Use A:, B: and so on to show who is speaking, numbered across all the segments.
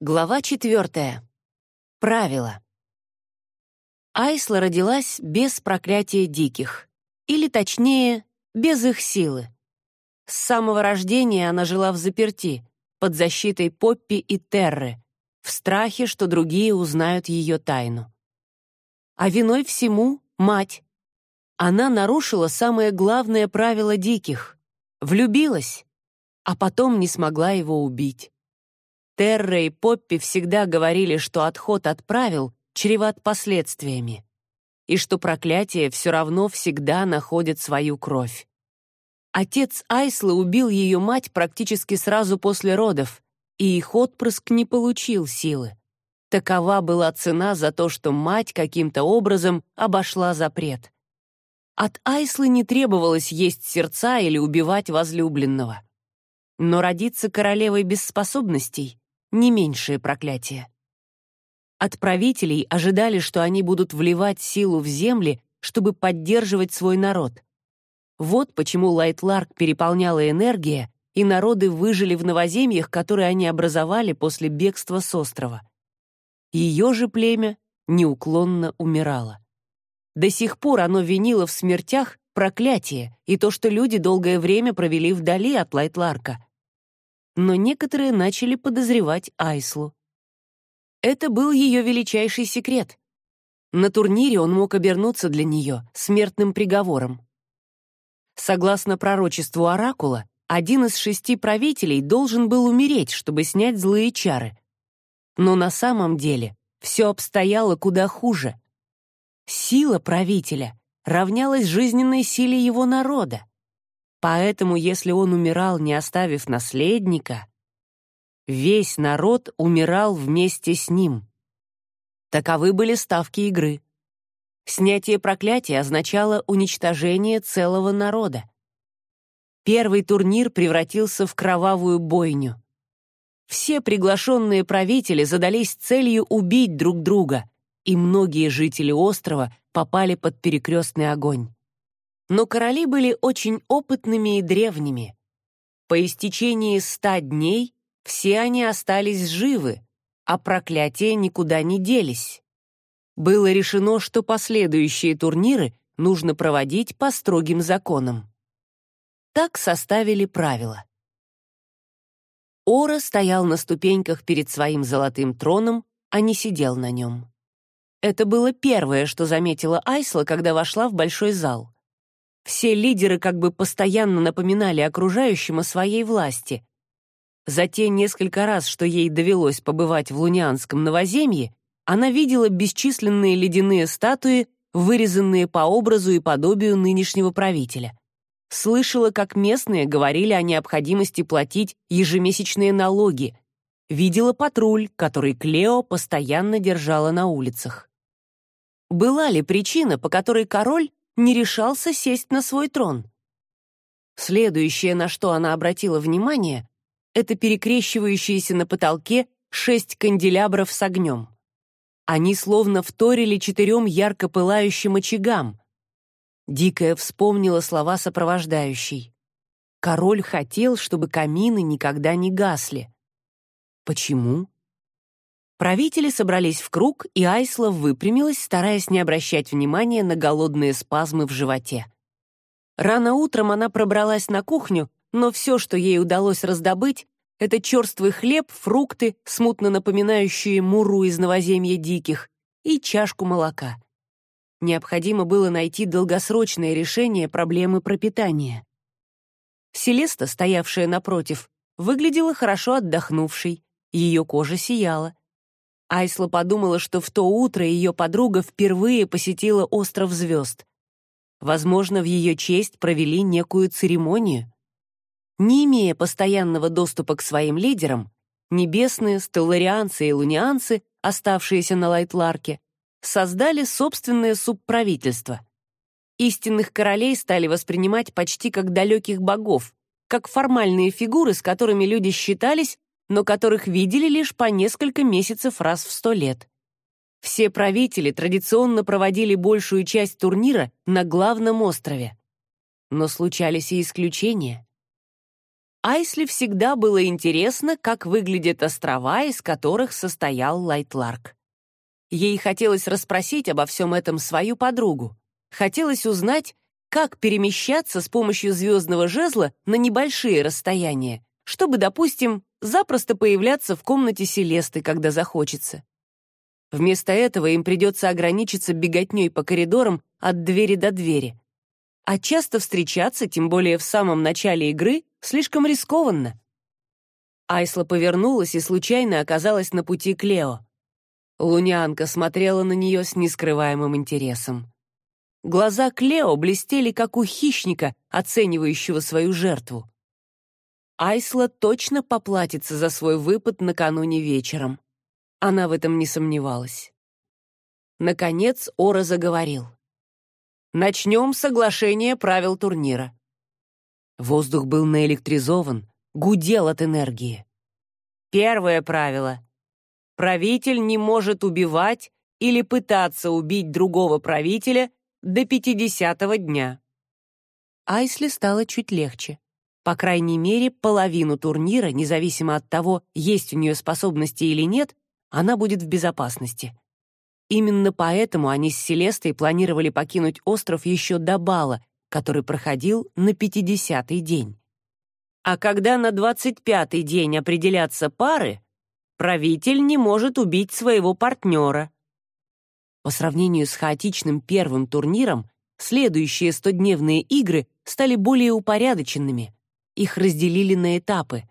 A: Глава четвертая. Правила. Айсла родилась без проклятия диких, или точнее, без их силы. С самого рождения она жила в заперти, под защитой Поппи и Терры, в страхе, что другие узнают ее тайну. А виной всему — мать. Она нарушила самое главное правило диких — влюбилась, а потом не смогла его убить. Терра и Поппи всегда говорили, что отход от правил чреват последствиями, и что проклятие все равно всегда находит свою кровь. Отец Айслы убил ее мать практически сразу после родов, и их отпрыск не получил силы. Такова была цена за то, что мать каким-то образом обошла запрет. От Айслы не требовалось есть сердца или убивать возлюбленного. Но родиться королевой без способностей не меньшее проклятие. От правителей ожидали, что они будут вливать силу в земли, чтобы поддерживать свой народ. Вот почему Лайтларк переполняла энергия, и народы выжили в новоземьях, которые они образовали после бегства с острова. Ее же племя неуклонно умирало. До сих пор оно винило в смертях проклятие и то, что люди долгое время провели вдали от Лайтларка, но некоторые начали подозревать Айслу. Это был ее величайший секрет. На турнире он мог обернуться для нее смертным приговором. Согласно пророчеству Оракула, один из шести правителей должен был умереть, чтобы снять злые чары. Но на самом деле все обстояло куда хуже. Сила правителя равнялась жизненной силе его народа. Поэтому, если он умирал, не оставив наследника, весь народ умирал вместе с ним. Таковы были ставки игры. Снятие проклятия означало уничтожение целого народа. Первый турнир превратился в кровавую бойню. Все приглашенные правители задались целью убить друг друга, и многие жители острова попали под перекрестный огонь. Но короли были очень опытными и древними. По истечении ста дней все они остались живы, а проклятия никуда не делись. Было решено, что последующие турниры нужно проводить по строгим законам. Так составили правила. Ора стоял на ступеньках перед своим золотым троном, а не сидел на нем. Это было первое, что заметила Айсла, когда вошла в большой зал. Все лидеры как бы постоянно напоминали окружающим о своей власти. За те несколько раз, что ей довелось побывать в Лунианском новоземье, она видела бесчисленные ледяные статуи, вырезанные по образу и подобию нынешнего правителя. Слышала, как местные говорили о необходимости платить ежемесячные налоги. Видела патруль, который Клео постоянно держала на улицах. Была ли причина, по которой король не решался сесть на свой трон. Следующее, на что она обратила внимание, это перекрещивающиеся на потолке шесть канделябров с огнем. Они словно вторили четырем ярко пылающим очагам. Дикая вспомнила слова сопровождающей. Король хотел, чтобы камины никогда не гасли. Почему? Правители собрались в круг, и Айсла выпрямилась, стараясь не обращать внимания на голодные спазмы в животе. Рано утром она пробралась на кухню, но все, что ей удалось раздобыть, это черствый хлеб, фрукты, смутно напоминающие муру из новоземья диких, и чашку молока. Необходимо было найти долгосрочное решение проблемы пропитания. Селеста, стоявшая напротив, выглядела хорошо отдохнувшей, ее кожа сияла. Айсла подумала, что в то утро ее подруга впервые посетила остров звезд. Возможно, в ее честь провели некую церемонию. Не имея постоянного доступа к своим лидерам, небесные, стелларианцы и лунианцы, оставшиеся на Лайтларке, создали собственное субправительство. Истинных королей стали воспринимать почти как далеких богов, как формальные фигуры, с которыми люди считались, но которых видели лишь по несколько месяцев раз в сто лет. Все правители традиционно проводили большую часть турнира на главном острове. Но случались и исключения. Айсли всегда было интересно, как выглядят острова, из которых состоял Лайтларк. Ей хотелось расспросить обо всем этом свою подругу. Хотелось узнать, как перемещаться с помощью звездного жезла на небольшие расстояния, чтобы, допустим, запросто появляться в комнате Селесты, когда захочется. Вместо этого им придется ограничиться беготней по коридорам от двери до двери. А часто встречаться, тем более в самом начале игры, слишком рискованно. Айсла повернулась и случайно оказалась на пути к Лео. Лунянка смотрела на нее с нескрываемым интересом. Глаза Клео блестели, как у хищника, оценивающего свою жертву. Айсла точно поплатится за свой выпад накануне вечером. Она в этом не сомневалась. Наконец Ора заговорил. «Начнем соглашение правил турнира». Воздух был наэлектризован, гудел от энергии. Первое правило. Правитель не может убивать или пытаться убить другого правителя до пятидесятого дня. Айсли стало чуть легче. По крайней мере, половину турнира, независимо от того, есть у нее способности или нет, она будет в безопасности. Именно поэтому они с Селестой планировали покинуть остров еще до бала, который проходил на 50-й день. А когда на 25-й день определятся пары, правитель не может убить своего партнера. По сравнению с хаотичным первым турниром, следующие стодневные игры стали более упорядоченными. Их разделили на этапы.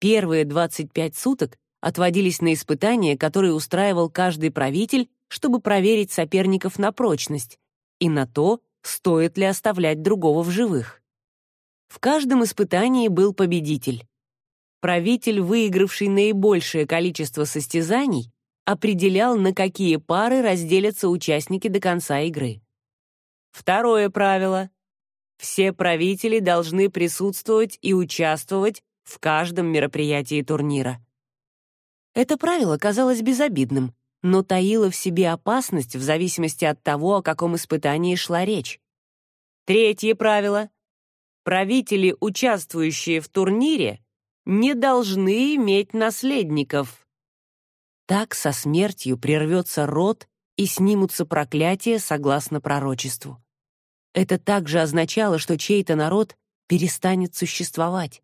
A: Первые 25 суток отводились на испытания, которые устраивал каждый правитель, чтобы проверить соперников на прочность и на то, стоит ли оставлять другого в живых. В каждом испытании был победитель. Правитель, выигравший наибольшее количество состязаний, определял, на какие пары разделятся участники до конца игры. Второе правило. Все правители должны присутствовать и участвовать в каждом мероприятии турнира. Это правило казалось безобидным, но таило в себе опасность в зависимости от того, о каком испытании шла речь. Третье правило. Правители, участвующие в турнире, не должны иметь наследников. Так со смертью прервется род и снимутся проклятия согласно пророчеству. Это также означало, что чей-то народ перестанет существовать.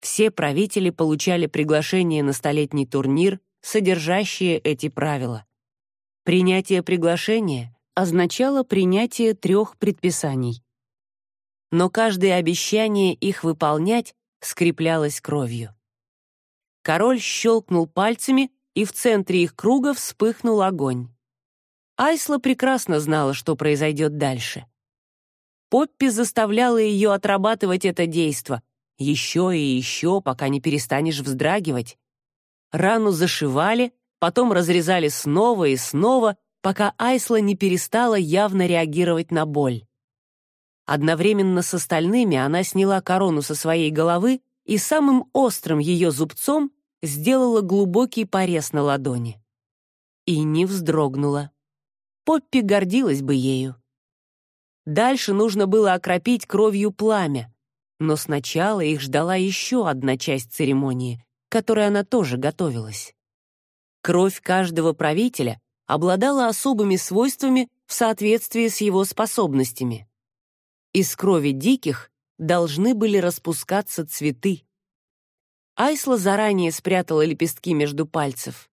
A: Все правители получали приглашение на столетний турнир, содержащие эти правила. Принятие приглашения означало принятие трех предписаний. Но каждое обещание их выполнять скреплялось кровью. Король щелкнул пальцами, и в центре их круга вспыхнул огонь. Айсла прекрасно знала, что произойдет дальше. Поппи заставляла ее отрабатывать это действо, еще и еще, пока не перестанешь вздрагивать. Рану зашивали, потом разрезали снова и снова, пока Айсла не перестала явно реагировать на боль. Одновременно с остальными она сняла корону со своей головы и самым острым ее зубцом сделала глубокий порез на ладони. И не вздрогнула. Поппи гордилась бы ею. Дальше нужно было окропить кровью пламя, но сначала их ждала еще одна часть церемонии, которой она тоже готовилась. Кровь каждого правителя обладала особыми свойствами в соответствии с его способностями. Из крови диких должны были распускаться цветы. Айсла заранее спрятала лепестки между пальцев.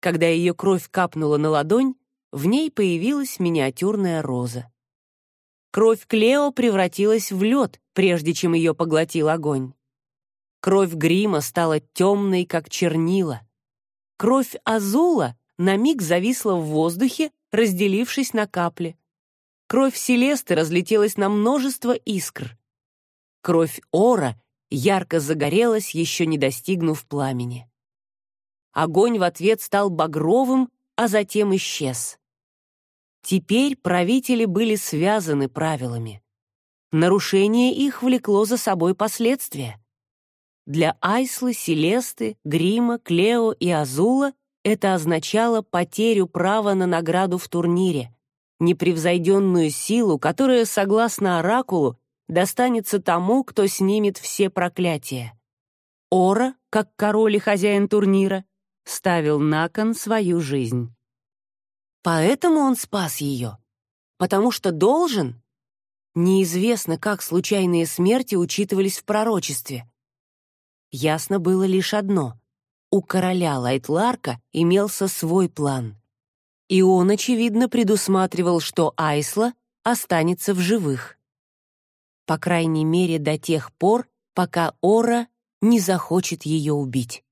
A: Когда ее кровь капнула на ладонь, в ней появилась миниатюрная роза. Кровь Клео превратилась в лед, прежде чем ее поглотил огонь. Кровь Грима стала темной, как чернила. Кровь Азула на миг зависла в воздухе, разделившись на капли. Кровь Селесты разлетелась на множество искр. Кровь Ора ярко загорелась, еще не достигнув пламени. Огонь в ответ стал багровым, а затем исчез. Теперь правители были связаны правилами. Нарушение их влекло за собой последствия. Для Айслы, Селесты, Грима, Клео и Азула это означало потерю права на награду в турнире, непревзойденную силу, которая, согласно Оракулу, достанется тому, кто снимет все проклятия. Ора, как король и хозяин турнира, ставил на кон свою жизнь. Поэтому он спас ее. Потому что должен? Неизвестно, как случайные смерти учитывались в пророчестве. Ясно было лишь одно. У короля Лайтларка имелся свой план. И он, очевидно, предусматривал, что Айсла останется в живых. По крайней мере, до тех пор, пока Ора не захочет ее убить.